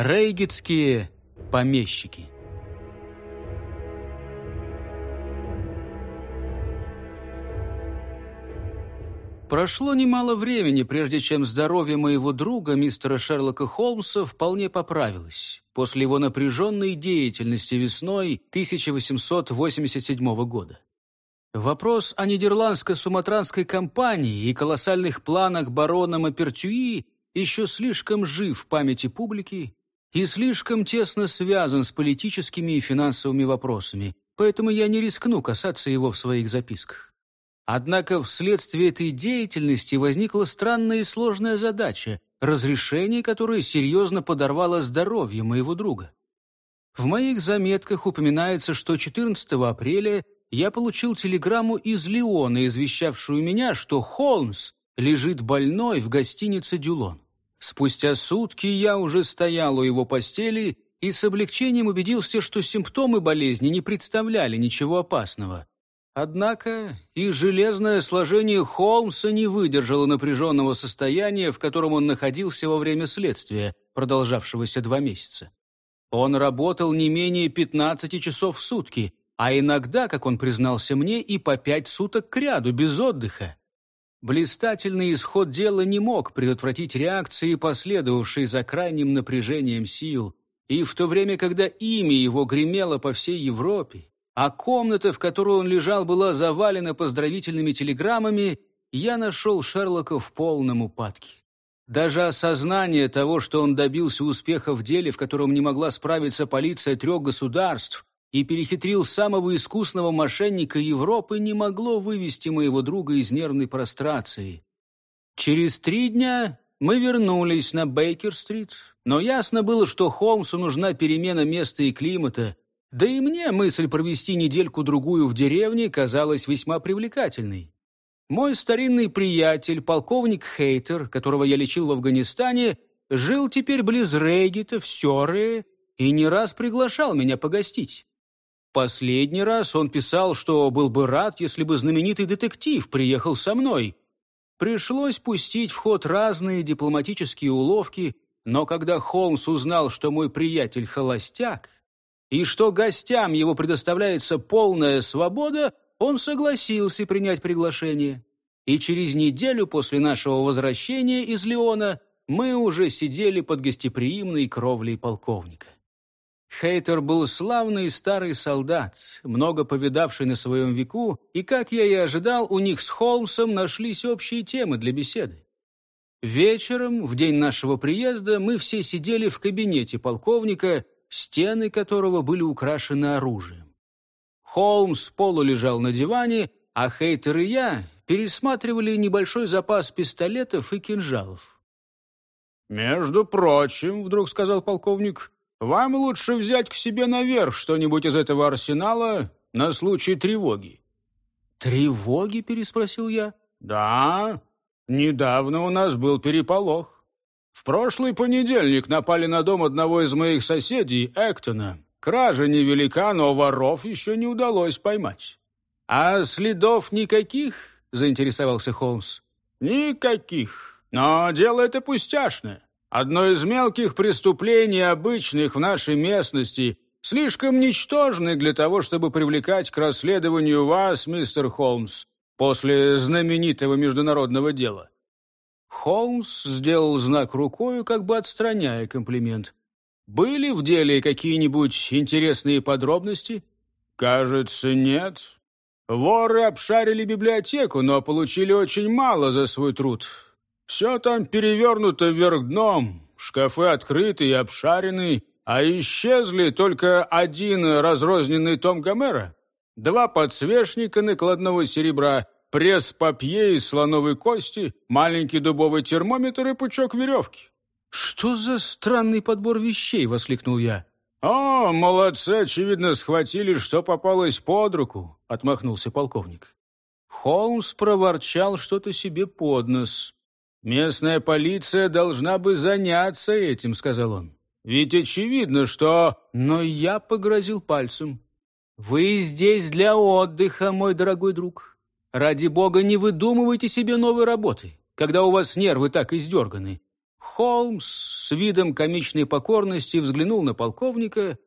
Рейгетские помещики. Прошло немало времени, прежде чем здоровье моего друга, мистера Шерлока Холмса, вполне поправилось после его напряженной деятельности весной 1887 года. Вопрос о нидерландско-суматранской компании и колоссальных планах барона Мапертюи еще слишком жив в памяти публики и слишком тесно связан с политическими и финансовыми вопросами, поэтому я не рискну касаться его в своих записках. Однако вследствие этой деятельности возникла странная и сложная задача, разрешение которой серьезно подорвало здоровье моего друга. В моих заметках упоминается, что 14 апреля я получил телеграмму из Лиона, извещавшую меня, что Холмс лежит больной в гостинице «Дюлон». Спустя сутки я уже стоял у его постели и с облегчением убедился, что симптомы болезни не представляли ничего опасного. Однако и железное сложение Холмса не выдержало напряженного состояния, в котором он находился во время следствия, продолжавшегося два месяца. Он работал не менее 15 часов в сутки, а иногда, как он признался мне, и по пять суток кряду, без отдыха. Блистательный исход дела не мог предотвратить реакции, последовавшие за крайним напряжением сил. И в то время, когда имя его гремело по всей Европе, а комната, в которой он лежал, была завалена поздравительными телеграммами, я нашел Шерлока в полном упадке. Даже осознание того, что он добился успеха в деле, в котором не могла справиться полиция трех государств, и перехитрил самого искусного мошенника Европы, не могло вывести моего друга из нервной прострации. Через три дня мы вернулись на Бейкер-стрит, но ясно было, что Холмсу нужна перемена места и климата – да и мне мысль провести недельку-другую в деревне казалась весьма привлекательной. Мой старинный приятель, полковник Хейтер, которого я лечил в Афганистане, жил теперь близ Рейгета в Сёре и не раз приглашал меня погостить. Последний раз он писал, что был бы рад, если бы знаменитый детектив приехал со мной. Пришлось пустить в ход разные дипломатические уловки, но когда Холмс узнал, что мой приятель холостяк, и что гостям его предоставляется полная свобода, он согласился принять приглашение. И через неделю после нашего возвращения из Леона мы уже сидели под гостеприимной кровлей полковника. Хейтер был славный старый солдат, много повидавший на своем веку, и, как я и ожидал, у них с Холмсом нашлись общие темы для беседы. Вечером, в день нашего приезда, мы все сидели в кабинете полковника стены которого были украшены оружием. Холмс полу лежал на диване, а Хейтер и я пересматривали небольшой запас пистолетов и кинжалов. «Между прочим, — вдруг сказал полковник, — вам лучше взять к себе наверх что-нибудь из этого арсенала на случай тревоги». «Тревоги?» — переспросил я. «Да, недавно у нас был переполох. В прошлый понедельник напали на дом одного из моих соседей, Эктона. Кража невелика, но воров еще не удалось поймать. «А следов никаких?» — заинтересовался Холмс. «Никаких. Но дело это пустяшное. Одно из мелких преступлений, обычных в нашей местности, слишком ничтожны для того, чтобы привлекать к расследованию вас, мистер Холмс, после знаменитого международного дела. Холмс сделал знак рукою, как бы отстраняя комплимент. «Были в деле какие-нибудь интересные подробности?» «Кажется, нет. Воры обшарили библиотеку, но получили очень мало за свой труд. Все там перевернуто вверх дном, шкафы открыты и обшарены, а исчезли только один разрозненный том Гомера, два подсвечника накладного серебра — пресс-папье из слоновой кости, маленький дубовый термометр и пучок веревки. «Что за странный подбор вещей?» — воскликнул я. «О, молодцы, очевидно, схватили, что попалось под руку», — отмахнулся полковник. Холмс проворчал что-то себе под нос. «Местная полиция должна бы заняться этим», — сказал он. «Ведь очевидно, что...» Но я погрозил пальцем. «Вы здесь для отдыха, мой дорогой друг. Ради бога, не выдумывайте себе новой работы, когда у вас нервы так издерганы. Холмс с видом комичной покорности взглянул на полковника,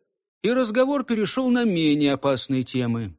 и разговор перешел на менее опасные темы.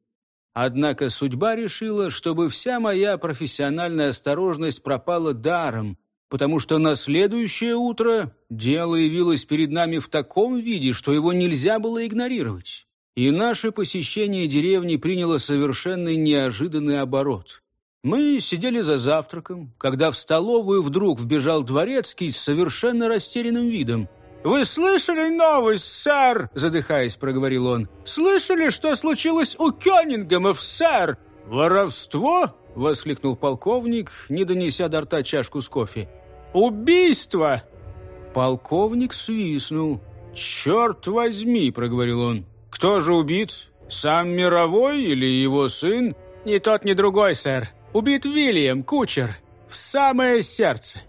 Однако судьба решила, чтобы вся моя профессиональная осторожность пропала даром, потому что на следующее утро дело явилось перед нами в таком виде, что его нельзя было игнорировать. И наше посещение деревни приняло совершенно неожиданный оборот. Мы сидели за завтраком, когда в столовую вдруг вбежал дворецкий с совершенно растерянным видом – «Вы слышали новость, сэр?» – задыхаясь, проговорил он. «Слышали, что случилось у Кёнингемов, сэр?» «Воровство?» – воскликнул полковник, не донеся до рта чашку с кофе. «Убийство!» Полковник свистнул. «Черт возьми!» – проговорил он. «Кто же убит? Сам Мировой или его сын?» «Ни тот, ни другой, сэр. Убит Вильям, кучер. В самое сердце».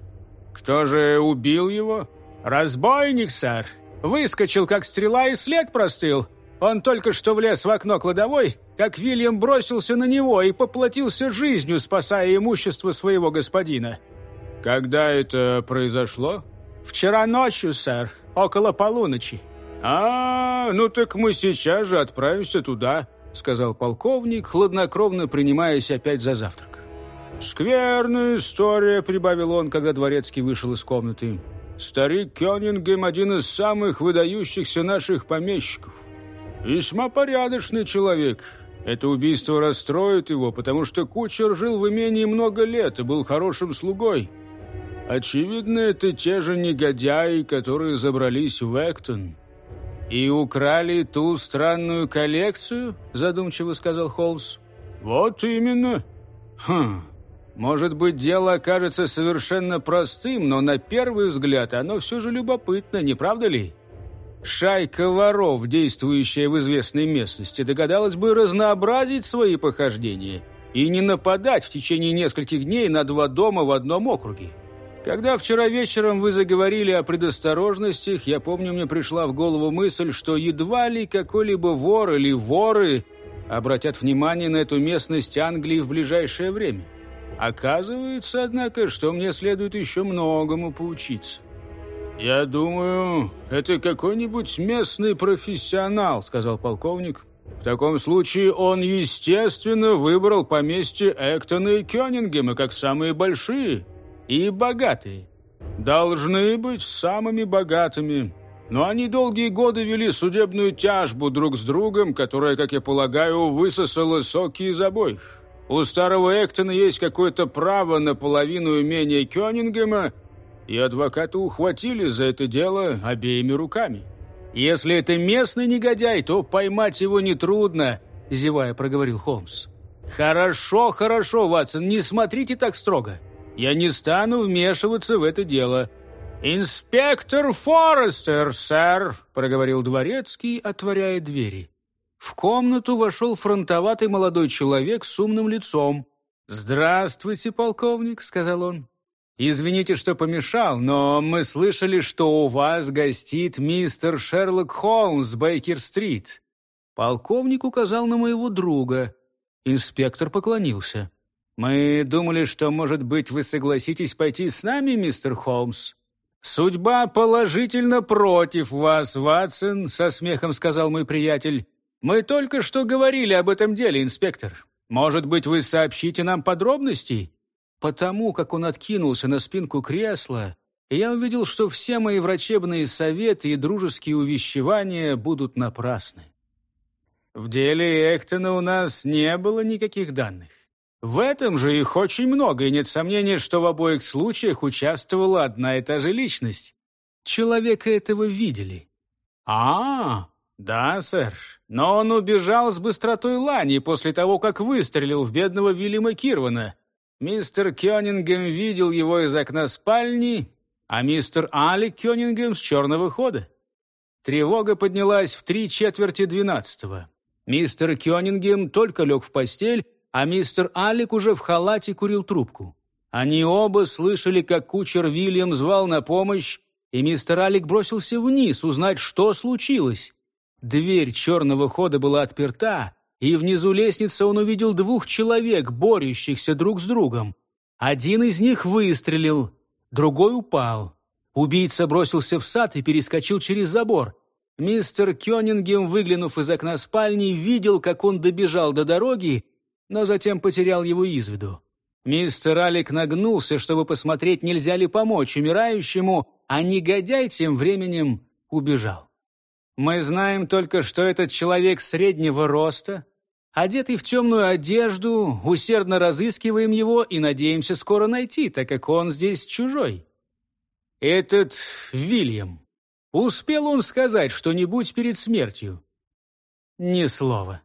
«Кто же убил его?» «Разбойник, сэр! Выскочил, как стрела, и след простыл. Он только что влез в окно кладовой, как Вильям бросился на него и поплатился жизнью, спасая имущество своего господина». «Когда это произошло?» «Вчера ночью, сэр, около полуночи». «А, ну так мы сейчас же отправимся туда», — сказал полковник, хладнокровно принимаясь опять за завтрак. «Скверная история», — прибавил он, когда дворецкий вышел из комнаты. Старик Кёнингем – один из самых выдающихся наших помещиков. Весьма порядочный человек. Это убийство расстроит его, потому что кучер жил в имении много лет и был хорошим слугой. Очевидно, это те же негодяи, которые забрались в Эктон. «И украли ту странную коллекцию?» – задумчиво сказал Холмс. «Вот именно». «Хм, может быть, дело окажется совершенно простым, но на первый взгляд оно все же любопытно, не правда ли? Шайка воров, действующая в известной местности, догадалась бы разнообразить свои похождения и не нападать в течение нескольких дней на два дома в одном округе. Когда вчера вечером вы заговорили о предосторожностях, я помню, мне пришла в голову мысль, что едва ли какой-либо вор или воры обратят внимание на эту местность Англии в ближайшее время. Оказывается, однако, что мне следует еще многому поучиться. «Я думаю, это какой-нибудь местный профессионал», — сказал полковник. «В таком случае он, естественно, выбрал поместье Эктона и Кёнингема как самые большие и богатые. Должны быть самыми богатыми. Но они долгие годы вели судебную тяжбу друг с другом, которая, как я полагаю, высосала соки из обоих. У старого Эктона есть какое-то право на половину имения Кёнингема, и адвоката ухватили за это дело обеими руками. «Если это местный негодяй, то поймать его нетрудно», — зевая проговорил Холмс. «Хорошо, хорошо, Ватсон, не смотрите так строго. Я не стану вмешиваться в это дело». «Инспектор Форестер, сэр», — проговорил дворецкий, отворяя двери. В комнату вошел фронтоватый молодой человек с умным лицом. «Здравствуйте, полковник», — сказал он. «Извините, что помешал, но мы слышали, что у вас гостит мистер Шерлок Холмс Бейкер-стрит». Полковник указал на моего друга. Инспектор поклонился. «Мы думали, что, может быть, вы согласитесь пойти с нами, мистер Холмс?» «Судьба положительно против вас, Ватсон», — со смехом сказал мой приятель. «Мы только что говорили об этом деле, инспектор. Может быть, вы сообщите нам подробности?» Потому как он откинулся на спинку кресла, я увидел, что все мои врачебные советы и дружеские увещевания будут напрасны. В деле Эктона у нас не было никаких данных. В этом же их очень много, и нет сомнения, что в обоих случаях участвовала одна и та же личность. Человека этого видели. «А, «Да, сэр. Но он убежал с быстротой лани после того, как выстрелил в бедного Вильяма Кирвана. Мистер Кёнингем видел его из окна спальни, а мистер Алик Кёнингем с черного хода. Тревога поднялась в три четверти двенадцатого. Мистер Кёнингем только лег в постель, а мистер Алик уже в халате курил трубку. Они оба слышали, как кучер Вильям звал на помощь, и мистер Алик бросился вниз узнать, что случилось. Дверь черного хода была отперта, и внизу лестницы он увидел двух человек, борющихся друг с другом. Один из них выстрелил, другой упал. Убийца бросился в сад и перескочил через забор. Мистер Кёнингем, выглянув из окна спальни, видел, как он добежал до дороги, но затем потерял его из виду. Мистер Алик нагнулся, чтобы посмотреть, нельзя ли помочь умирающему, а негодяй тем временем убежал. Мы знаем только, что этот человек среднего роста, одетый в темную одежду, усердно разыскиваем его и надеемся скоро найти, так как он здесь чужой. Этот Вильям. Успел он сказать что-нибудь перед смертью? Ни слова.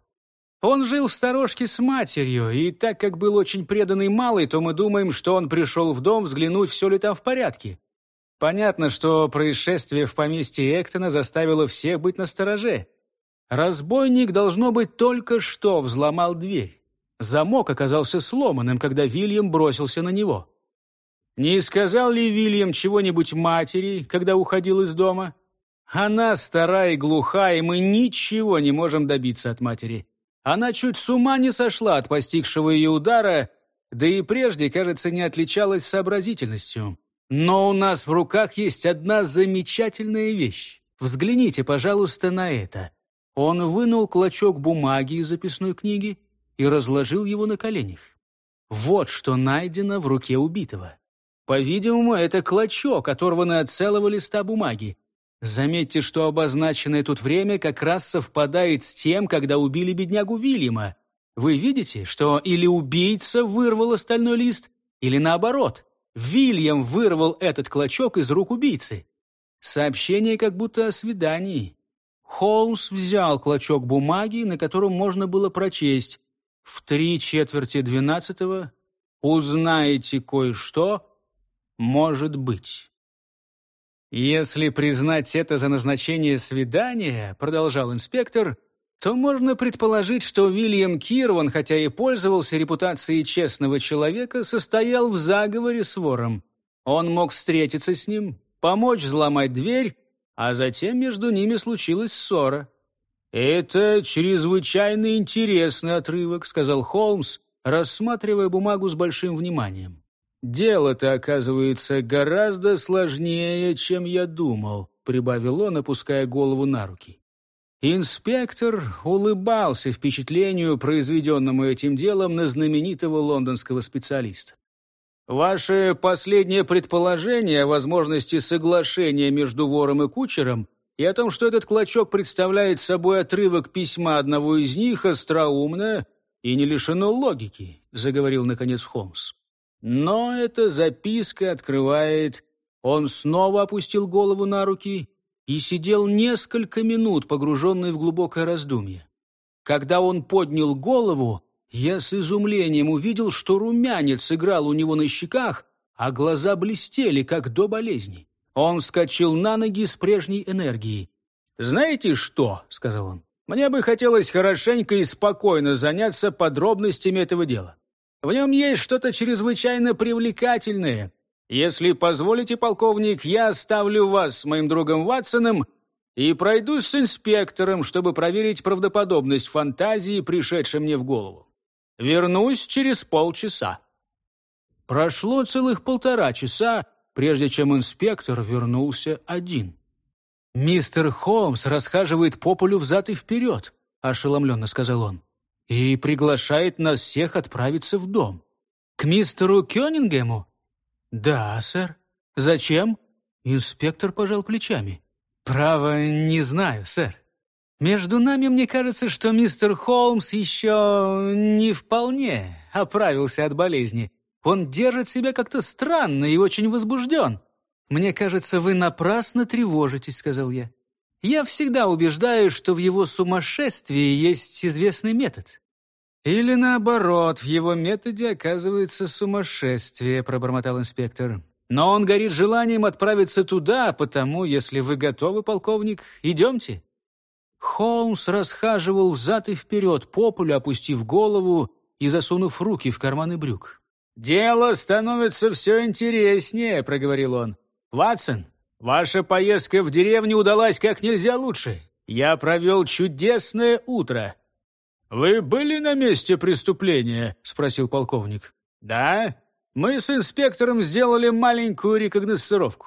Он жил в сторожке с матерью, и так как был очень преданный малый, то мы думаем, что он пришел в дом взглянуть, все ли там в порядке. Понятно, что происшествие в поместье Эктона заставило всех быть настороже. Разбойник, должно быть, только что взломал дверь. Замок оказался сломанным, когда Вильям бросился на него. Не сказал ли Вильям чего-нибудь матери, когда уходил из дома? Она стара и глуха, и мы ничего не можем добиться от матери. Она чуть с ума не сошла от постигшего ее удара, да и прежде, кажется, не отличалась сообразительностью. Но у нас в руках есть одна замечательная вещь. Взгляните, пожалуйста, на это. Он вынул клочок бумаги из записной книги и разложил его на коленях. Вот что найдено в руке убитого. По-видимому, это клочок, оторванный от целого листа бумаги. Заметьте, что обозначенное тут время как раз совпадает с тем, когда убили беднягу Вильяма. Вы видите, что или убийца вырвал остальной лист, или наоборот, Вильям вырвал этот клочок из рук убийцы. Сообщение как будто о свидании. Холмс взял клочок бумаги, на котором можно было прочесть «В три четверти двенадцатого узнаете кое-что, может быть. «Если признать это за назначение свидания, — продолжал инспектор, — то можно предположить, что Уильям Кирван, хотя и пользовался репутацией честного человека, состоял в заговоре с вором. Он мог встретиться с ним, помочь взломать дверь, а затем между ними случилась ссора. «Это чрезвычайно интересный отрывок», — сказал Холмс, рассматривая бумагу с большим вниманием. «Дело-то, оказывается, гораздо сложнее, чем я думал», прибавил он, опуская голову на руки. Инспектор улыбался впечатлению, произведенному этим делом на знаменитого лондонского специалиста. «Ваше последнее предположение о возможности соглашения между вором и кучером и о том, что этот клочок представляет собой отрывок письма одного из них, остроумно и не лишено логики», заговорил, наконец, Холмс. Но эта записка открывает... Он снова опустил голову на руки и сидел несколько минут, погруженный в глубокое раздумье. Когда он поднял голову, я с изумлением увидел, что румянец играл у него на щеках, а глаза блестели, как до болезни. Он вскочил на ноги с прежней энергией. «Знаете что?» — сказал он. «Мне бы хотелось хорошенько и спокойно заняться подробностями этого дела. В нем есть что-то чрезвычайно привлекательное. Если позволите, полковник, я оставлю вас с моим другом Ватсоном и пройдусь с инспектором, чтобы проверить правдоподобность фантазии, пришедшей мне в голову. Вернусь через полчаса». Прошло целых полтора часа, прежде чем инспектор вернулся один. «Мистер Холмс расхаживает по полю взад и вперед», — ошеломленно сказал он и приглашает нас всех отправиться в дом. К мистеру Кёнингему? Да, сэр. Зачем? Инспектор пожал плечами. Право, не знаю, сэр. Между нами мне кажется, что мистер Холмс еще не вполне оправился от болезни. Он держит себя как-то странно и очень возбужден. «Мне кажется, вы напрасно тревожитесь», — сказал я. Я всегда убеждаю, что в его сумасшествии есть известный метод. Или наоборот, в его методе оказывается сумасшествие, пробормотал инспектор. Но он горит желанием отправиться туда, потому, если вы готовы, полковник, идемте. Холмс расхаживал взад и вперед по полю, опустив голову и засунув руки в карманы брюк. «Дело становится все интереснее», — проговорил он. «Ватсон, Ваша поездка в деревню удалась как нельзя лучше. Я провел чудесное утро». «Вы были на месте преступления?» — спросил полковник. «Да. Мы с инспектором сделали маленькую рекогносцировку.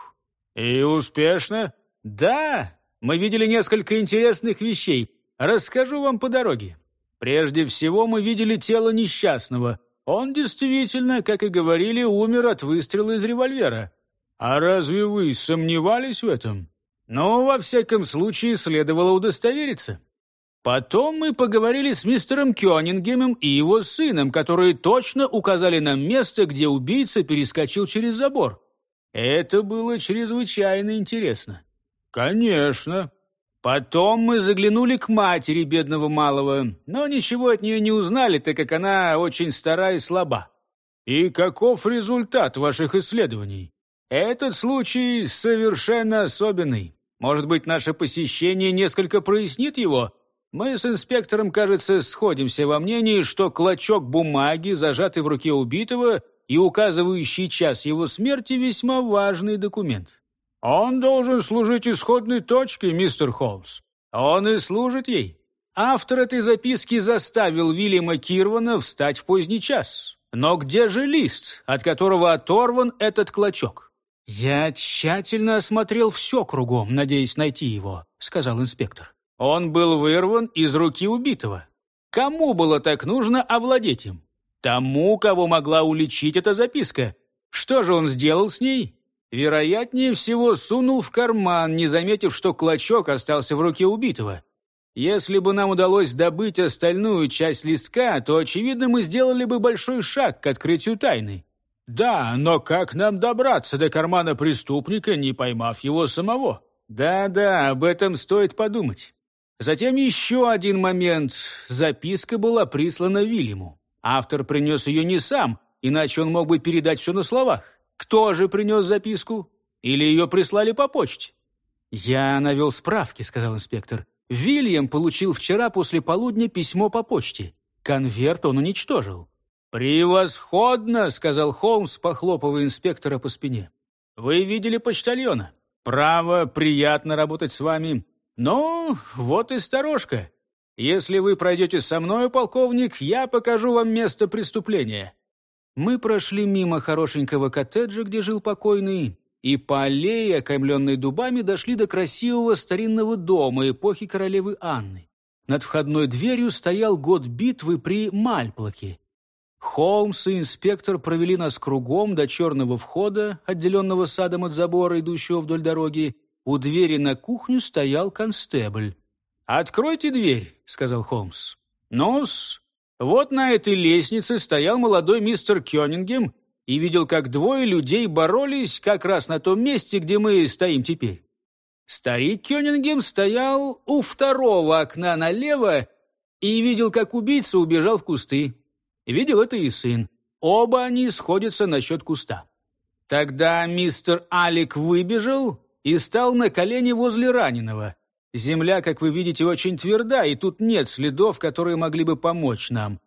«И успешно?» «Да, мы видели несколько интересных вещей. Расскажу вам по дороге. Прежде всего мы видели тело несчастного. Он действительно, как и говорили, умер от выстрела из револьвера. А разве вы сомневались в этом? Ну, во всяком случае, следовало удостовериться. Потом мы поговорили с мистером Кёнингемом и его сыном, которые точно указали нам место, где убийца перескочил через забор. Это было чрезвычайно интересно. Конечно. Потом мы заглянули к матери бедного малого, но ничего от нее не узнали, так как она очень стара и слаба. И каков результат ваших исследований? Этот случай совершенно особенный. Может быть, наше посещение несколько прояснит его? Мы с инспектором, кажется, сходимся во мнении, что клочок бумаги, зажатый в руке убитого и указывающий час его смерти, весьма важный документ. «Он должен служить исходной точкой, мистер Холмс». «Он и служит ей». Автор этой записки заставил Вильяма Кирвана встать в поздний час. Но где же лист, от которого оторван этот клочок? «Я тщательно осмотрел все кругом, надеясь найти его», — сказал инспектор. «Он был вырван из руки убитого. Кому было так нужно овладеть им? Тому, кого могла уличить эта записка. Что же он сделал с ней? Вероятнее всего, сунул в карман, не заметив, что клочок остался в руке убитого. Если бы нам удалось добыть остальную часть листка, то, очевидно, мы сделали бы большой шаг к открытию тайны. Да, но как нам добраться до кармана преступника, не поймав его самого? Да-да, об этом стоит подумать. Затем еще один момент. Записка была прислана Вильяму. Автор принес ее не сам, иначе он мог бы передать все на словах. Кто же принес записку? Или ее прислали по почте?» «Я навел справки», — сказал инспектор. «Вильям получил вчера после полудня письмо по почте. Конверт он уничтожил». «Превосходно!» — сказал Холмс, похлопывая инспектора по спине. «Вы видели почтальона? Право, приятно работать с вами. Ну, вот и сторожка. Если вы пройдете со мною, полковник, я покажу вам место преступления. Мы прошли мимо хорошенького коттеджа, где жил покойный, и по аллее, окаймленной дубами, дошли до красивого старинного дома эпохи королевы Анны. Над входной дверью стоял год битвы при Мальплоке. Холмс и инспектор провели нас кругом до черного входа, отделенного садом от забора, идущего вдоль дороги. У двери на кухню стоял констебль. «Откройте дверь», — сказал Холмс. «Ну-с, вот на этой лестнице стоял молодой мистер Кёнингем и видел, как двое людей боролись как раз на том месте, где мы стоим теперь. Старик Кёнингем стоял у второго окна налево и видел, как убийца убежал в кусты. Видел это и сын. Оба они сходятся насчет куста. Тогда мистер Алик выбежал и стал на колени возле раненого. Земля, как вы видите, очень тверда, и тут нет следов, которые могли бы помочь нам.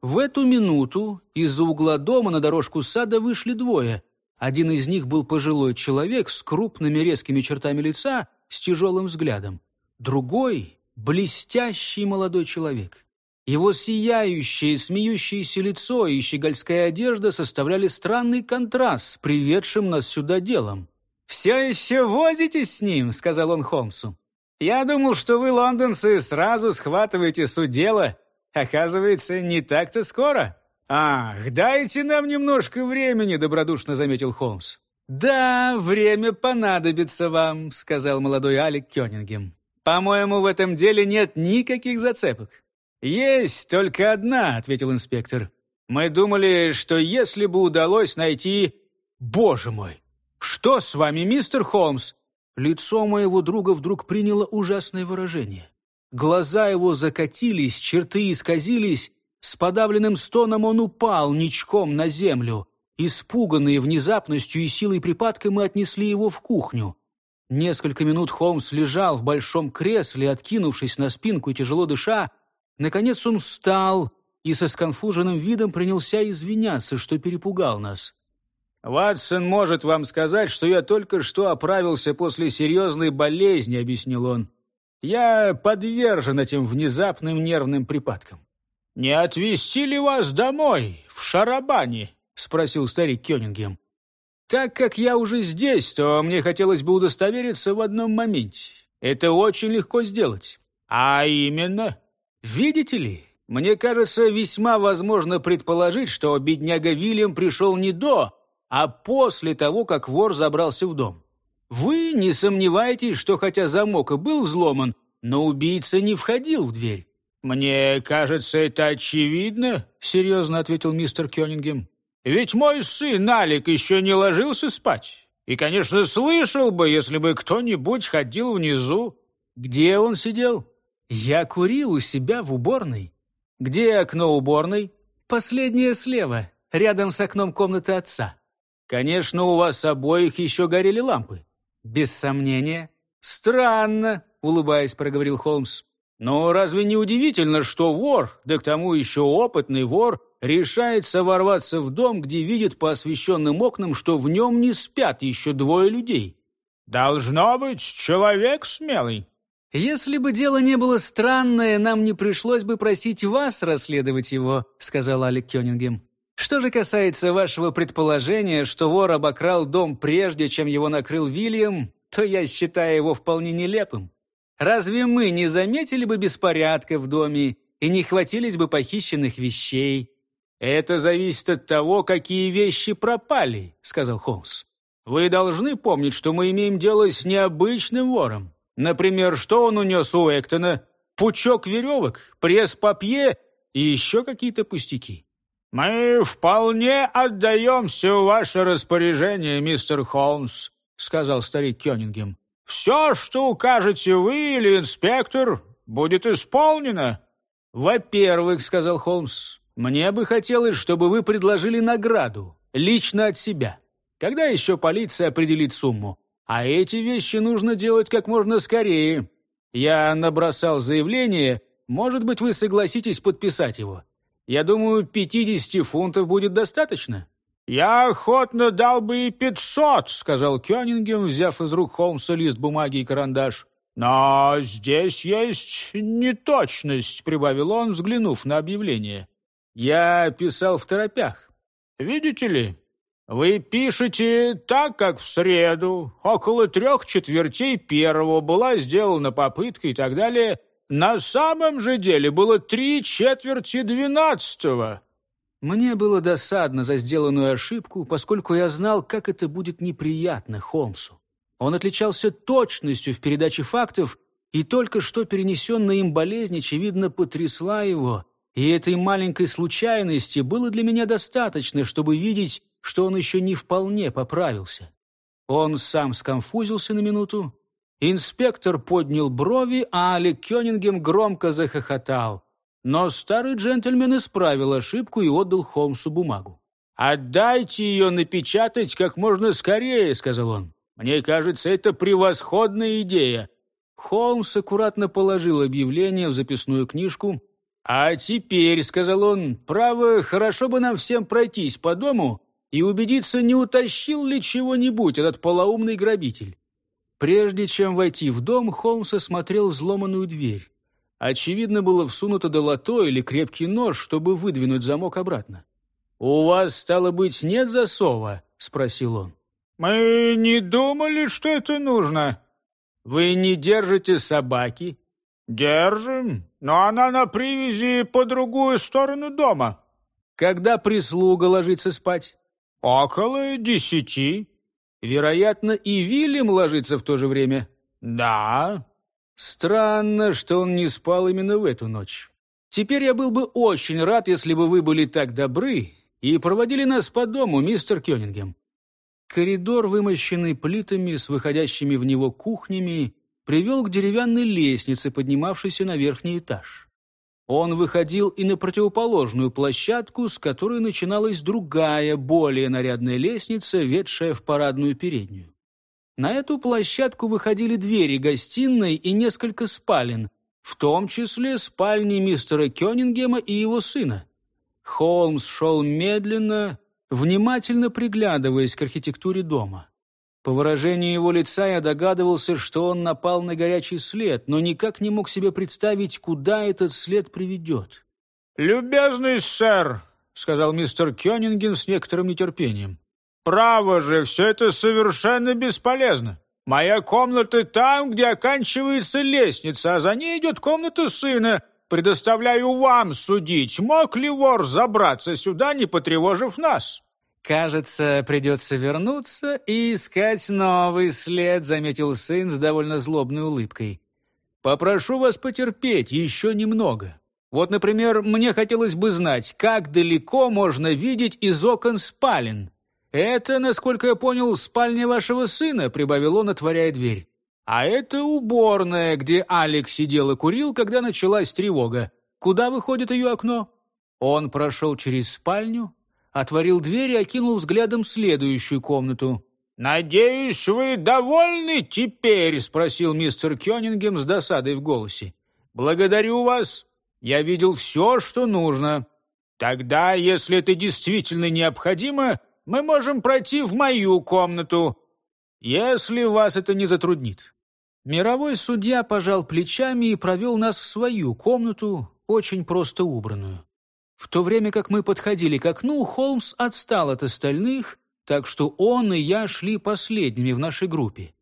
В эту минуту из-за угла дома на дорожку сада вышли двое. Один из них был пожилой человек с крупными резкими чертами лица, с тяжелым взглядом. Другой — блестящий молодой человек. Его сияющее, смеющееся лицо и щегольская одежда составляли странный контраст с приведшим нас сюда делом. «Все еще возитесь с ним», — сказал он Холмсу. Я думал, что вы, лондонцы, сразу схватываете суть дела. Оказывается, не так-то скоро. Ах, дайте нам немножко времени, добродушно заметил Холмс. «Да, время понадобится вам», — сказал молодой Алик Кёнингем. «По-моему, в этом деле нет никаких зацепок». «Есть только одна», — ответил инспектор. «Мы думали, что если бы удалось найти...» «Боже мой! Что с вами, мистер Холмс?» Лицо моего друга вдруг приняло ужасное выражение. Глаза его закатились, черты исказились. С подавленным стоном он упал ничком на землю. Испуганные внезапностью и силой припадка мы отнесли его в кухню. Несколько минут Холмс лежал в большом кресле, откинувшись на спинку и тяжело дыша. Наконец он встал и со сконфуженным видом принялся извиняться, что перепугал нас. «Ватсон может вам сказать, что я только что оправился после серьезной болезни», — объяснил он. «Я подвержен этим внезапным нервным припадкам». «Не отвезти ли вас домой, в Шарабане?» — спросил старик Кёнингем. Так как я уже здесь, то мне хотелось бы удостовериться в одном моменте. Это очень легко сделать. А именно? Видите ли, мне кажется, весьма возможно предположить, что бедняга Вильям пришел не до, а после того, как вор забрался в дом. Вы не сомневаетесь, что хотя замок и был взломан, но убийца не входил в дверь? «Мне кажется, это очевидно», — серьезно ответил мистер Кёнингем. «Ведь мой сын Алик еще не ложился спать. И, конечно, слышал бы, если бы кто-нибудь ходил внизу». «Где он сидел?» «Я курил у себя в уборной». «Где окно уборной?» «Последнее слева, рядом с окном комнаты отца». «Конечно, у вас обоих еще горели лампы». «Без сомнения». «Странно», — улыбаясь, проговорил Холмс. «Но разве не удивительно, что вор, да к тому еще опытный вор, решается ворваться в дом, где видит по освещенным окнам, что в нем не спят еще двое людей?» «Должно быть, человек смелый». «Если бы дело не было странное, нам не пришлось бы просить вас расследовать его», — сказал Алек Кёнингем. «Что же касается вашего предположения, что вор обокрал дом прежде, чем его накрыл Вильям, то я считаю его вполне нелепым. Разве мы не заметили бы беспорядка в доме и не хватились бы похищенных вещей? Это зависит от того, какие вещи пропали, сказал Холмс. Вы должны помнить, что мы имеем дело с необычным вором. Например, что он унес у Эктона? Пучок веревок, пресс-папье и еще какие-то пустяки. «Мы вполне отдаемся в ваше распоряжение, мистер Холмс», сказал старик Кёнингем. «Все, что укажете вы или инспектор, будет исполнено». «Во-первых, — сказал Холмс, — мне бы хотелось, чтобы вы предложили награду, лично от себя. Когда еще полиция определит сумму? А эти вещи нужно делать как можно скорее. Я набросал заявление, может быть, вы согласитесь подписать его. Я думаю, 50 фунтов будет достаточно». «Я охотно дал бы и пятьсот», — сказал Кёнингем, взяв из рук Холмса лист бумаги и карандаш. «Но здесь есть неточность», — прибавил он, взглянув на объявление. «Я писал в торопях. Видите ли, вы пишете так, как в среду, около трех четвертей первого была сделана попытка и так далее. На самом же деле было три четверти двенадцатого». Мне было досадно за сделанную ошибку, поскольку я знал, как это будет неприятно Холмсу. Он отличался точностью в передаче фактов, и только что перенесенная им болезнь, очевидно, потрясла его, и этой маленькой случайности было для меня достаточно, чтобы видеть, что он еще не вполне поправился. Он сам сконфузился на минуту. Инспектор поднял брови, а Алек Кёнингем громко захохотал — но старый джентльмен исправил ошибку и отдал Холмсу бумагу. «Отдайте ее напечатать как можно скорее», — сказал он. «Мне кажется, это превосходная идея». Холмс аккуратно положил объявление в записную книжку. «А теперь», — сказал он, — «право, хорошо бы нам всем пройтись по дому и убедиться, не утащил ли чего-нибудь этот полоумный грабитель». Прежде чем войти в дом, Холмс осмотрел взломанную дверь. Очевидно, было всунуто долото или крепкий нож, чтобы выдвинуть замок обратно. «У вас, стало быть, нет засова?» — спросил он. «Мы не думали, что это нужно». «Вы не держите собаки?» «Держим, но она на привязи по другую сторону дома». «Когда прислуга ложится спать?» «Около десяти». «Вероятно, и Вильям ложится в то же время?» «Да, Странно, что он не спал именно в эту ночь. Теперь я был бы очень рад, если бы вы были так добры и проводили нас по дому, мистер Кёнингем. Коридор, вымощенный плитами с выходящими в него кухнями, привел к деревянной лестнице, поднимавшейся на верхний этаж. Он выходил и на противоположную площадку, с которой начиналась другая, более нарядная лестница, ведшая в парадную переднюю. На эту площадку выходили двери гостиной и несколько спален, в том числе спальни мистера Кёнингема и его сына. Холмс шел медленно, внимательно приглядываясь к архитектуре дома. По выражению его лица я догадывался, что он напал на горячий след, но никак не мог себе представить, куда этот след приведет. «Любезный сэр», — сказал мистер Кёнинген с некоторым нетерпением, «Право же, все это совершенно бесполезно. Моя комната там, где оканчивается лестница, а за ней идет комната сына. Предоставляю вам судить, мог ли вор забраться сюда, не потревожив нас». «Кажется, придется вернуться и искать новый след», — заметил сын с довольно злобной улыбкой. «Попрошу вас потерпеть еще немного. Вот, например, мне хотелось бы знать, как далеко можно видеть из окон спален. Это, насколько я понял, спальня вашего сына», — прибавил он, отворяя дверь. «А это уборная, где Алекс сидел и курил, когда началась тревога. Куда выходит ее окно?» Он прошел через спальню, отворил дверь и окинул взглядом следующую комнату. «Надеюсь, вы довольны теперь?» — спросил мистер Кёнингем с досадой в голосе. «Благодарю вас. Я видел все, что нужно. Тогда, если это действительно необходимо, мы можем пройти в мою комнату, если вас это не затруднит». Мировой судья пожал плечами и провел нас в свою комнату, очень просто убранную. В то время как мы подходили к окну, Холмс отстал от остальных, так что он и я шли последними в нашей группе.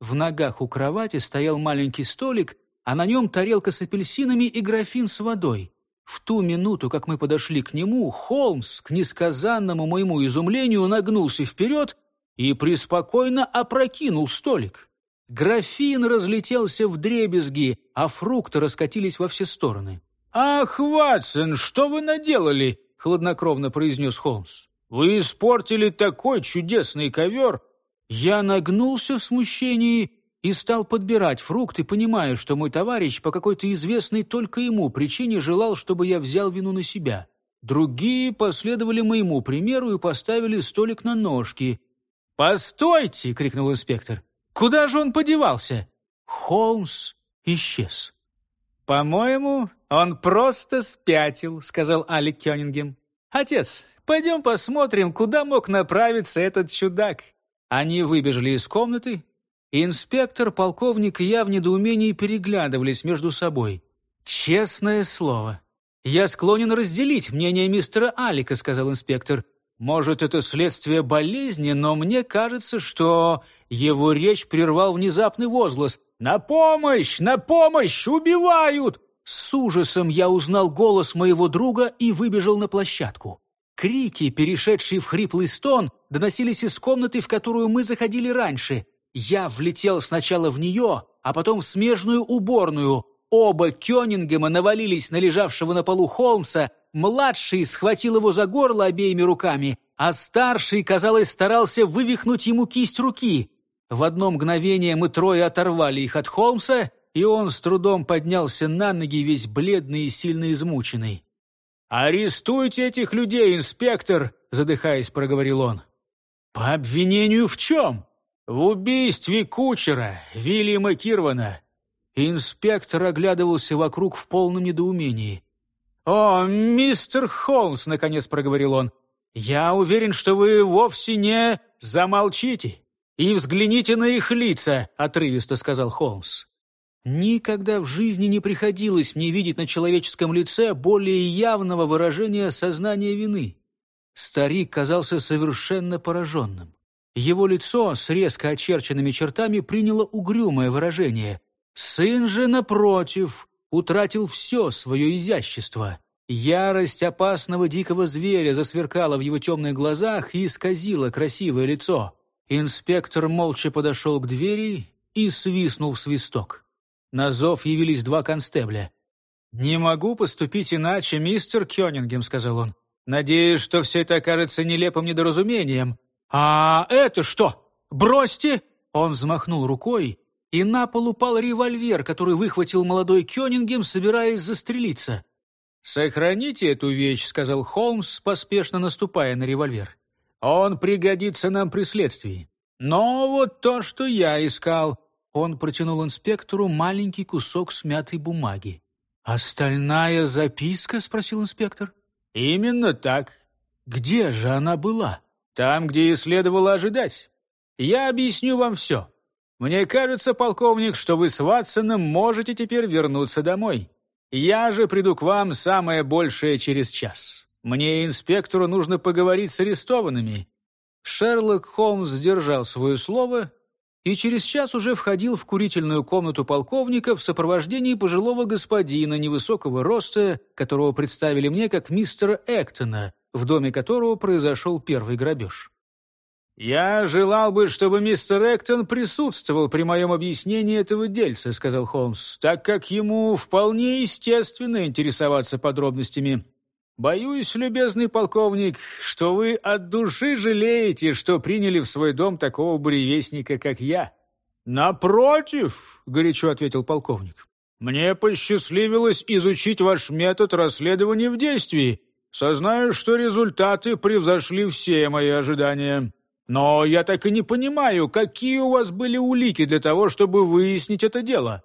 В ногах у кровати стоял маленький столик, а на нем тарелка с апельсинами и графин с водой. В ту минуту, как мы подошли к нему, Холмс, к несказанному моему изумлению, нагнулся вперед и преспокойно опрокинул столик. Графин разлетелся в дребезги, а фрукты раскатились во все стороны. «Ах, Ватсон, что вы наделали?» — хладнокровно произнес Холмс. «Вы испортили такой чудесный ковер!» Я нагнулся в смущении и стал подбирать фрукты, понимая, что мой товарищ по какой-то известной только ему причине желал, чтобы я взял вину на себя. Другие последовали моему примеру и поставили столик на ножки. «Постойте!» — крикнул инспектор. «Куда же он подевался?» Холмс исчез. «По-моему, он просто спятил», — сказал Алик Кёнингем. «Отец, пойдем посмотрим, куда мог направиться этот чудак». Они выбежали из комнаты. Инспектор, полковник и я в недоумении переглядывались между собой. «Честное слово, я склонен разделить мнение мистера Алика», — сказал инспектор. «Может, это следствие болезни, но мне кажется, что...» Его речь прервал внезапный возглас. «На помощь! На помощь! Убивают!» С ужасом я узнал голос моего друга и выбежал на площадку. Крики, перешедшие в хриплый стон, доносились из комнаты, в которую мы заходили раньше. Я влетел сначала в нее, а потом в смежную уборную. Оба Кёнингема навалились на лежавшего на полу Холмса, младший схватил его за горло обеими руками, а старший, казалось, старался вывихнуть ему кисть руки. В одно мгновение мы трое оторвали их от Холмса, и он с трудом поднялся на ноги, весь бледный и сильно измученный. «Арестуйте этих людей, инспектор!» — задыхаясь, проговорил он. «По обвинению в чем?» «В убийстве кучера Вильяма Кирвана». Инспектор оглядывался вокруг в полном недоумении. «О, мистер Холмс!» — наконец проговорил он. «Я уверен, что вы вовсе не замолчите и взгляните на их лица», — отрывисто сказал Холмс. Никогда в жизни не приходилось мне видеть на человеческом лице более явного выражения сознания вины. Старик казался совершенно пораженным. Его лицо с резко очерченными чертами приняло угрюмое выражение. Сын же, напротив, утратил все свое изящество. Ярость опасного дикого зверя засверкала в его темных глазах и исказила красивое лицо. Инспектор молча подошел к двери и свистнул свисток. На зов явились два констебля. «Не могу поступить иначе, мистер Кёнингем», — сказал он. «Надеюсь, что все это окажется нелепым недоразумением». «А это что? Бросьте!» Он взмахнул рукой, и на пол упал револьвер, который выхватил молодой Кёнингем, собираясь застрелиться. «Сохраните эту вещь», — сказал Холмс, поспешно наступая на револьвер. Он пригодится нам при следствии. Но вот то, что я искал...» Он протянул инспектору маленький кусок смятой бумаги. «Остальная записка?» — спросил инспектор. «Именно так. Где же она была?» «Там, где и следовало ожидать. Я объясню вам все. Мне кажется, полковник, что вы с Ватсоном можете теперь вернуться домой. Я же приду к вам самое большее через час». Мне, инспектору, нужно поговорить с арестованными. Шерлок Холмс сдержал свое слово и через час уже входил в курительную комнату полковника в сопровождении пожилого господина невысокого роста, которого представили мне как мистера Эктона, в доме которого произошел первый грабеж. «Я желал бы, чтобы мистер Эктон присутствовал при моем объяснении этого дельца», — сказал Холмс, «так как ему вполне естественно интересоваться подробностями. Боюсь, любезный полковник, что вы от души жалеете, что приняли в свой дом такого буревестника, как я». «Напротив», — горячо ответил полковник, «мне посчастливилось изучить ваш метод расследования в действии. Сознаю, что результаты превзошли все мои ожидания». Но я так и не понимаю, какие у вас были улики для того, чтобы выяснить это дело.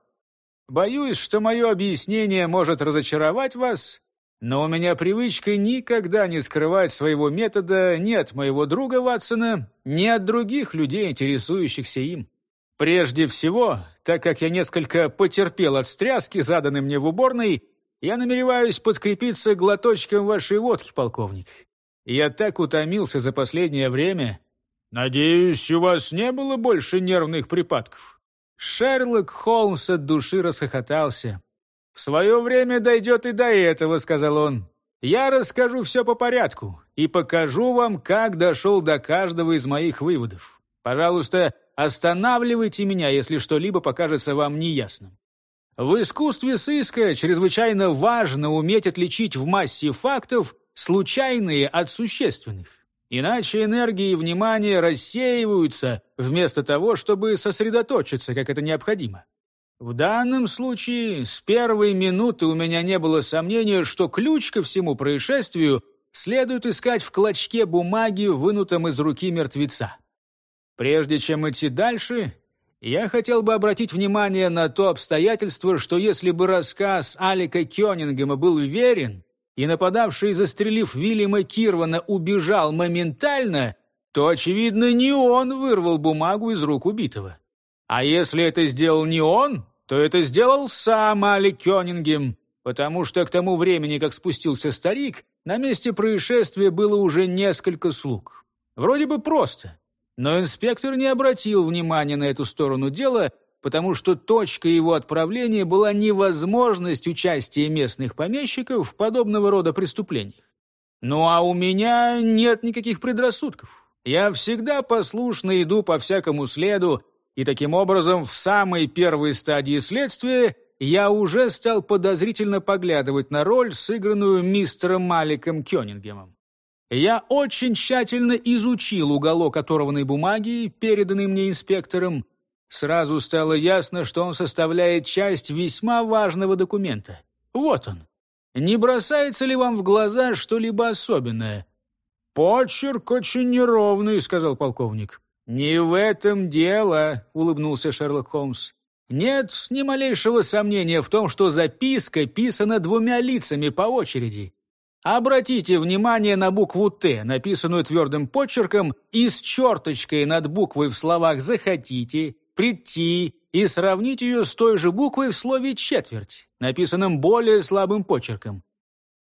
Боюсь, что мое объяснение может разочаровать вас, но у меня привычка никогда не скрывать своего метода ни от моего друга Ватсона, ни от других людей, интересующихся им. Прежде всего, так как я несколько потерпел от встряски, заданной мне в уборной, я намереваюсь подкрепиться глоточком вашей водки, полковник. Я так утомился за последнее время, «Надеюсь, у вас не было больше нервных припадков?» Шерлок Холмс от души расхохотался. «В свое время дойдет и до этого», — сказал он. «Я расскажу все по порядку и покажу вам, как дошел до каждого из моих выводов. Пожалуйста, останавливайте меня, если что-либо покажется вам неясным. В искусстве сыска чрезвычайно важно уметь отличить в массе фактов случайные от существенных. Иначе энергии и внимание рассеиваются, вместо того, чтобы сосредоточиться, как это необходимо. В данном случае с первой минуты у меня не было сомнения, что ключ ко всему происшествию следует искать в клочке бумаги, вынутом из руки мертвеца. Прежде чем идти дальше, я хотел бы обратить внимание на то обстоятельство, что если бы рассказ Алика Кёнингема был верен, и нападавший, застрелив Вильяма Кирвана, убежал моментально, то, очевидно, не он вырвал бумагу из рук убитого. А если это сделал не он, то это сделал сам Али Кёнингем, потому что к тому времени, как спустился старик, на месте происшествия было уже несколько слуг. Вроде бы просто, но инспектор не обратил внимания на эту сторону дела потому что точкой его отправления была невозможность участия местных помещиков в подобного рода преступлениях. Ну а у меня нет никаких предрассудков. Я всегда послушно иду по всякому следу, и таким образом в самой первой стадии следствия я уже стал подозрительно поглядывать на роль, сыгранную мистером Маликом Кёнингемом. Я очень тщательно изучил уголок оторванной бумаги, переданный мне инспектором, Сразу стало ясно, что он составляет часть весьма важного документа. Вот он. Не бросается ли вам в глаза что-либо особенное? «Почерк очень неровный», — сказал полковник. «Не в этом дело», — улыбнулся Шерлок Холмс. «Нет ни малейшего сомнения в том, что записка писана двумя лицами по очереди. Обратите внимание на букву «Т», написанную твердым почерком и с черточкой над буквой в словах «захотите», прийти и сравнить ее с той же буквой в слове «четверть», написанном более слабым почерком.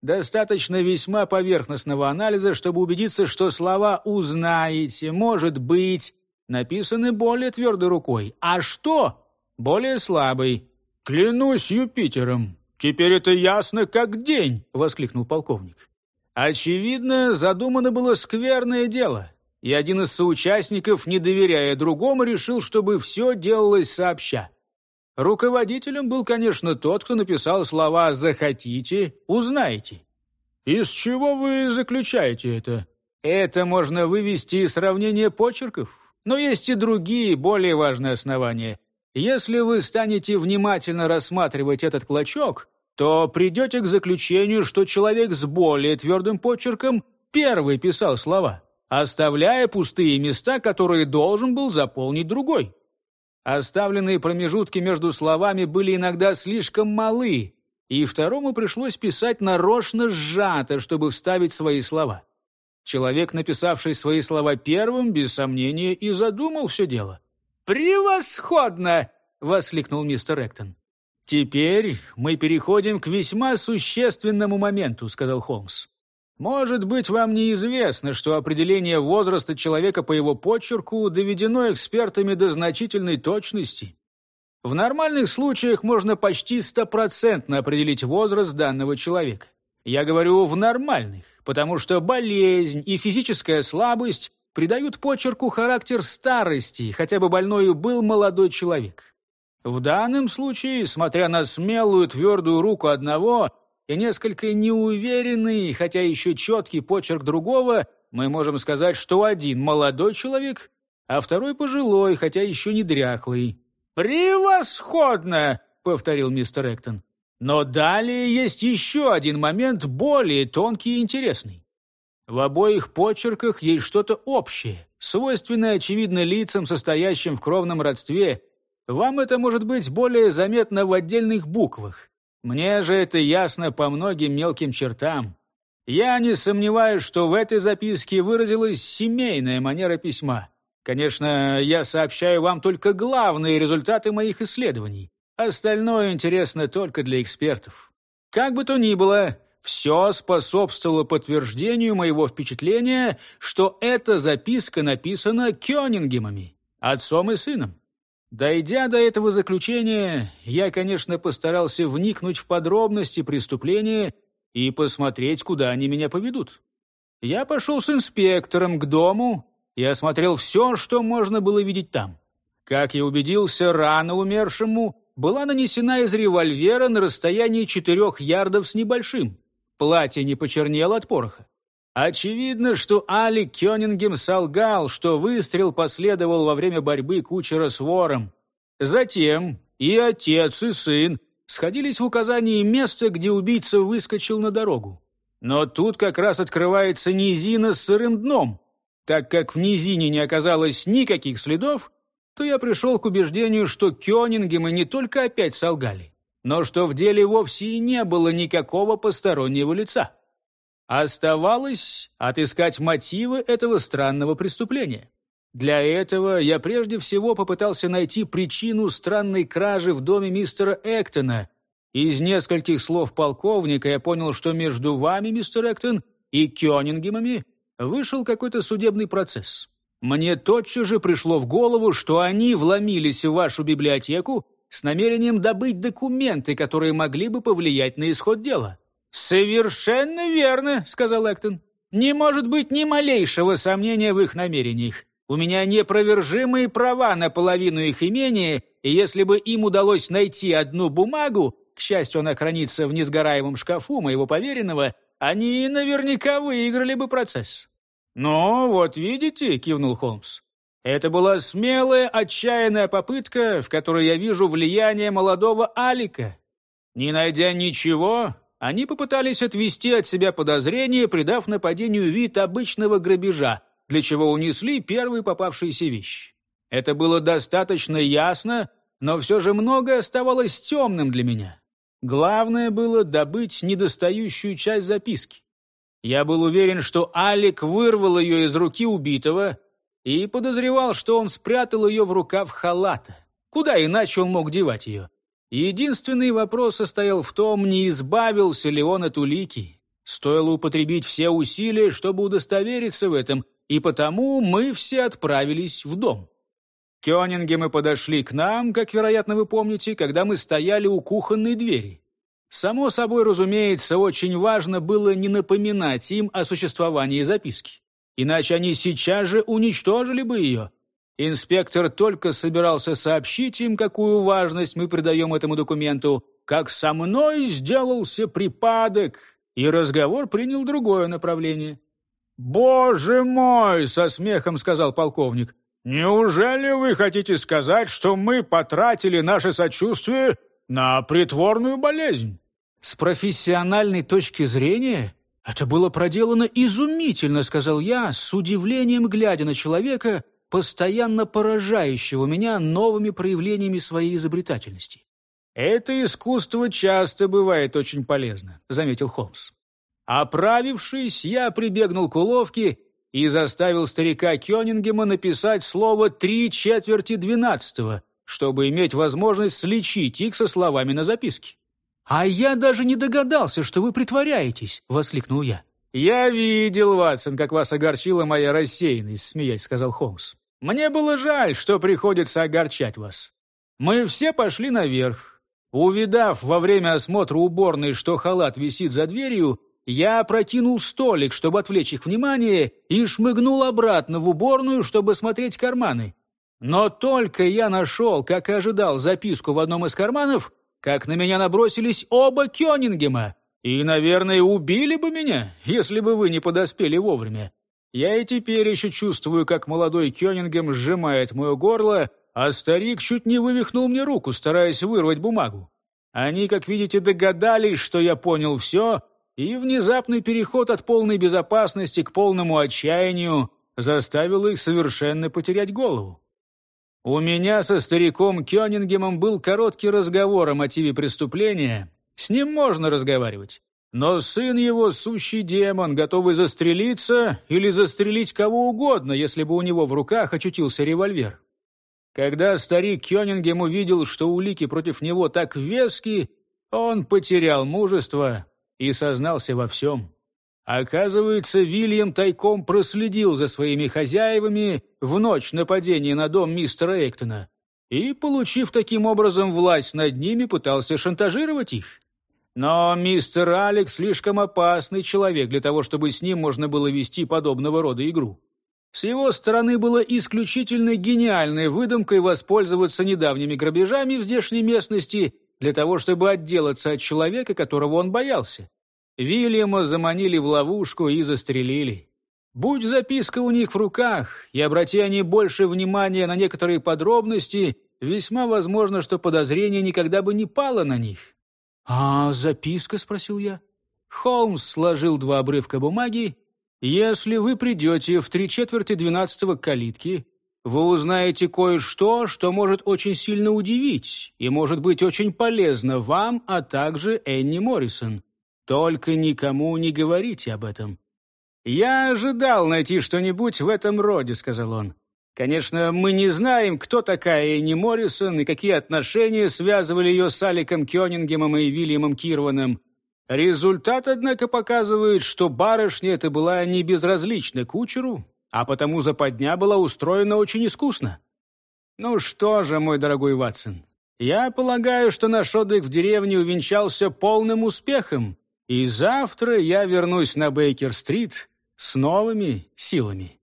Достаточно весьма поверхностного анализа, чтобы убедиться, что слова «узнаете», «может быть» написаны более твердой рукой, а «что» более слабой. «Клянусь Юпитером, теперь это ясно как день!» — воскликнул полковник. Очевидно, задумано было скверное дело — и один из соучастников, не доверяя другому, решил, чтобы все делалось сообща. Руководителем был, конечно, тот, кто написал слова «захотите», «узнаете». Из чего вы заключаете это? Это можно вывести из сравнения почерков. Но есть и другие, более важные основания. Если вы станете внимательно рассматривать этот клочок, то придете к заключению, что человек с более твердым почерком первый писал слова оставляя пустые места, которые должен был заполнить другой. Оставленные промежутки между словами были иногда слишком малы, и второму пришлось писать нарочно сжато, чтобы вставить свои слова. Человек, написавший свои слова первым, без сомнения, и задумал все дело. «Превосходно!» — воскликнул мистер Эктон. «Теперь мы переходим к весьма существенному моменту», — сказал Холмс. Может быть, вам неизвестно, что определение возраста человека по его почерку доведено экспертами до значительной точности. В нормальных случаях можно почти стопроцентно определить возраст данного человека. Я говорю «в нормальных», потому что болезнь и физическая слабость придают почерку характер старости, хотя бы больною был молодой человек. В данном случае, смотря на смелую твердую руку одного и несколько неуверенный, хотя еще четкий почерк другого, мы можем сказать, что один молодой человек, а второй пожилой, хотя еще не дряхлый. «Превосходно!» — повторил мистер Эктон. «Но далее есть еще один момент, более тонкий и интересный. В обоих почерках есть что-то общее, свойственное, очевидно, лицам, состоящим в кровном родстве. Вам это может быть более заметно в отдельных буквах. Мне же это ясно по многим мелким чертам. Я не сомневаюсь, что в этой записке выразилась семейная манера письма. Конечно, я сообщаю вам только главные результаты моих исследований. Остальное интересно только для экспертов. Как бы то ни было, все способствовало подтверждению моего впечатления, что эта записка написана Кёнингемами, отцом и сыном. Дойдя до этого заключения, я, конечно, постарался вникнуть в подробности преступления и посмотреть, куда они меня поведут. Я пошел с инспектором к дому и осмотрел все, что можно было видеть там. Как я убедился, рана умершему была нанесена из револьвера на расстоянии четырех ярдов с небольшим. Платье не почернело от пороха. Очевидно, что Али Кёнингем солгал, что выстрел последовал во время борьбы кучера с вором. Затем и отец, и сын сходились в указании места, где убийца выскочил на дорогу. Но тут как раз открывается низина с сырым дном. Так как в низине не оказалось никаких следов, то я пришел к убеждению, что Кёнингемы не только опять солгали, но что в деле вовсе и не было никакого постороннего лица. Оставалось отыскать мотивы этого странного преступления. Для этого я прежде всего попытался найти причину странной кражи в доме мистера Эктона. Из нескольких слов полковника я понял, что между вами, мистер Эктон, и Кёнингемами вышел какой-то судебный процесс. Мне тотчас же пришло в голову, что они вломились в вашу библиотеку с намерением добыть документы, которые могли бы повлиять на исход дела. «Совершенно верно», — сказал Эктон. «Не может быть ни малейшего сомнения в их намерениях. У меня непровержимые права на половину их имения, и если бы им удалось найти одну бумагу, к счастью, она хранится в несгораемом шкафу моего поверенного, они наверняка выиграли бы процесс». «Ну, вот видите», — кивнул Холмс, это была смелая, отчаянная попытка, в которой я вижу влияние молодого Алика. Не найдя ничего, они попытались отвести от себя подозрения, придав нападению вид обычного грабежа, для чего унесли первые попавшиеся вещи. Это было достаточно ясно, но все же многое оставалось темным для меня. Главное было добыть недостающую часть записки. Я был уверен, что Алик вырвал ее из руки убитого и подозревал, что он спрятал ее в рукав халата. Куда иначе он мог девать ее? Единственный вопрос состоял в том, не избавился ли он от улики. Стоило употребить все усилия, чтобы удостовериться в этом, и потому мы все отправились в дом. мы подошли к нам, как, вероятно, вы помните, когда мы стояли у кухонной двери. Само собой, разумеется, очень важно было не напоминать им о существовании записки. Иначе они сейчас же уничтожили бы ее. Инспектор только собирался сообщить им, какую важность мы придаем этому документу, как со мной сделался припадок, и разговор принял другое направление. «Боже мой!» — со смехом сказал полковник. «Неужели вы хотите сказать, что мы потратили наше сочувствие на притворную болезнь?» «С профессиональной точки зрения это было проделано изумительно», — сказал я, с удивлением глядя на человека, постоянно поражающего меня новыми проявлениями своей изобретательности. «Это искусство часто бывает очень полезно», — заметил Холмс. Оправившись, я прибегнул к уловке и заставил старика Кёнингема написать слово «три четверти двенадцатого», чтобы иметь возможность сличить их со словами на записке. «А я даже не догадался, что вы притворяетесь!» — воскликнул я. «Я видел, Ватсон, как вас огорчила моя рассеянность», — смеясь сказал Холмс. «Мне было жаль, что приходится огорчать вас. Мы все пошли наверх. Увидав во время осмотра уборной, что халат висит за дверью, я опрокинул столик, чтобы отвлечь их внимание, и шмыгнул обратно в уборную, чтобы смотреть карманы. Но только я нашел, как и ожидал, записку в одном из карманов, как на меня набросились оба Кёнингема. И, наверное, убили бы меня, если бы вы не подоспели вовремя. Я и теперь еще чувствую, как молодой Кёнингем сжимает мое горло, а старик чуть не вывихнул мне руку, стараясь вырвать бумагу. Они, как видите, догадались, что я понял все, и внезапный переход от полной безопасности к полному отчаянию заставил их совершенно потерять голову. У меня со стариком Кёнингемом был короткий разговор о мотиве преступления. С ним можно разговаривать. Но сын его — сущий демон, готовый застрелиться или застрелить кого угодно, если бы у него в руках очутился револьвер. Когда старик Кёнингем увидел, что улики против него так вески, он потерял мужество и сознался во всем. Оказывается, Вильям тайком проследил за своими хозяевами в ночь нападения на дом мистера Эктона и, получив таким образом власть над ними, пытался шантажировать их. Но мистер Алекс слишком опасный человек для того, чтобы с ним можно было вести подобного рода игру. С его стороны было исключительно гениальной выдумкой воспользоваться недавними грабежами в здешней местности для того, чтобы отделаться от человека, которого он боялся. Вильяма заманили в ловушку и застрелили. Будь записка у них в руках, и обрати они больше внимания на некоторые подробности, весьма возможно, что подозрение никогда бы не пало на них. «А записка?» — спросил я. Холмс сложил два обрывка бумаги. «Если вы придете в три четверти двенадцатого к калитке, вы узнаете кое-что, что может очень сильно удивить и может быть очень полезно вам, а также Энни Моррисон. Только никому не говорите об этом». «Я ожидал найти что-нибудь в этом роде», — сказал он. «Конечно, мы не знаем, кто такая Энни Моррисон и какие отношения связывали ее с Аликом Кёнингемом и Вильямом Кирваном. Результат, однако, показывает, что барышня эта была не безразлична кучеру, а потому западня была устроена очень искусно. Ну что же, мой дорогой Ватсон, я полагаю, что наш отдых в деревне увенчался полным успехом, и завтра я вернусь на Бейкер-стрит с новыми силами.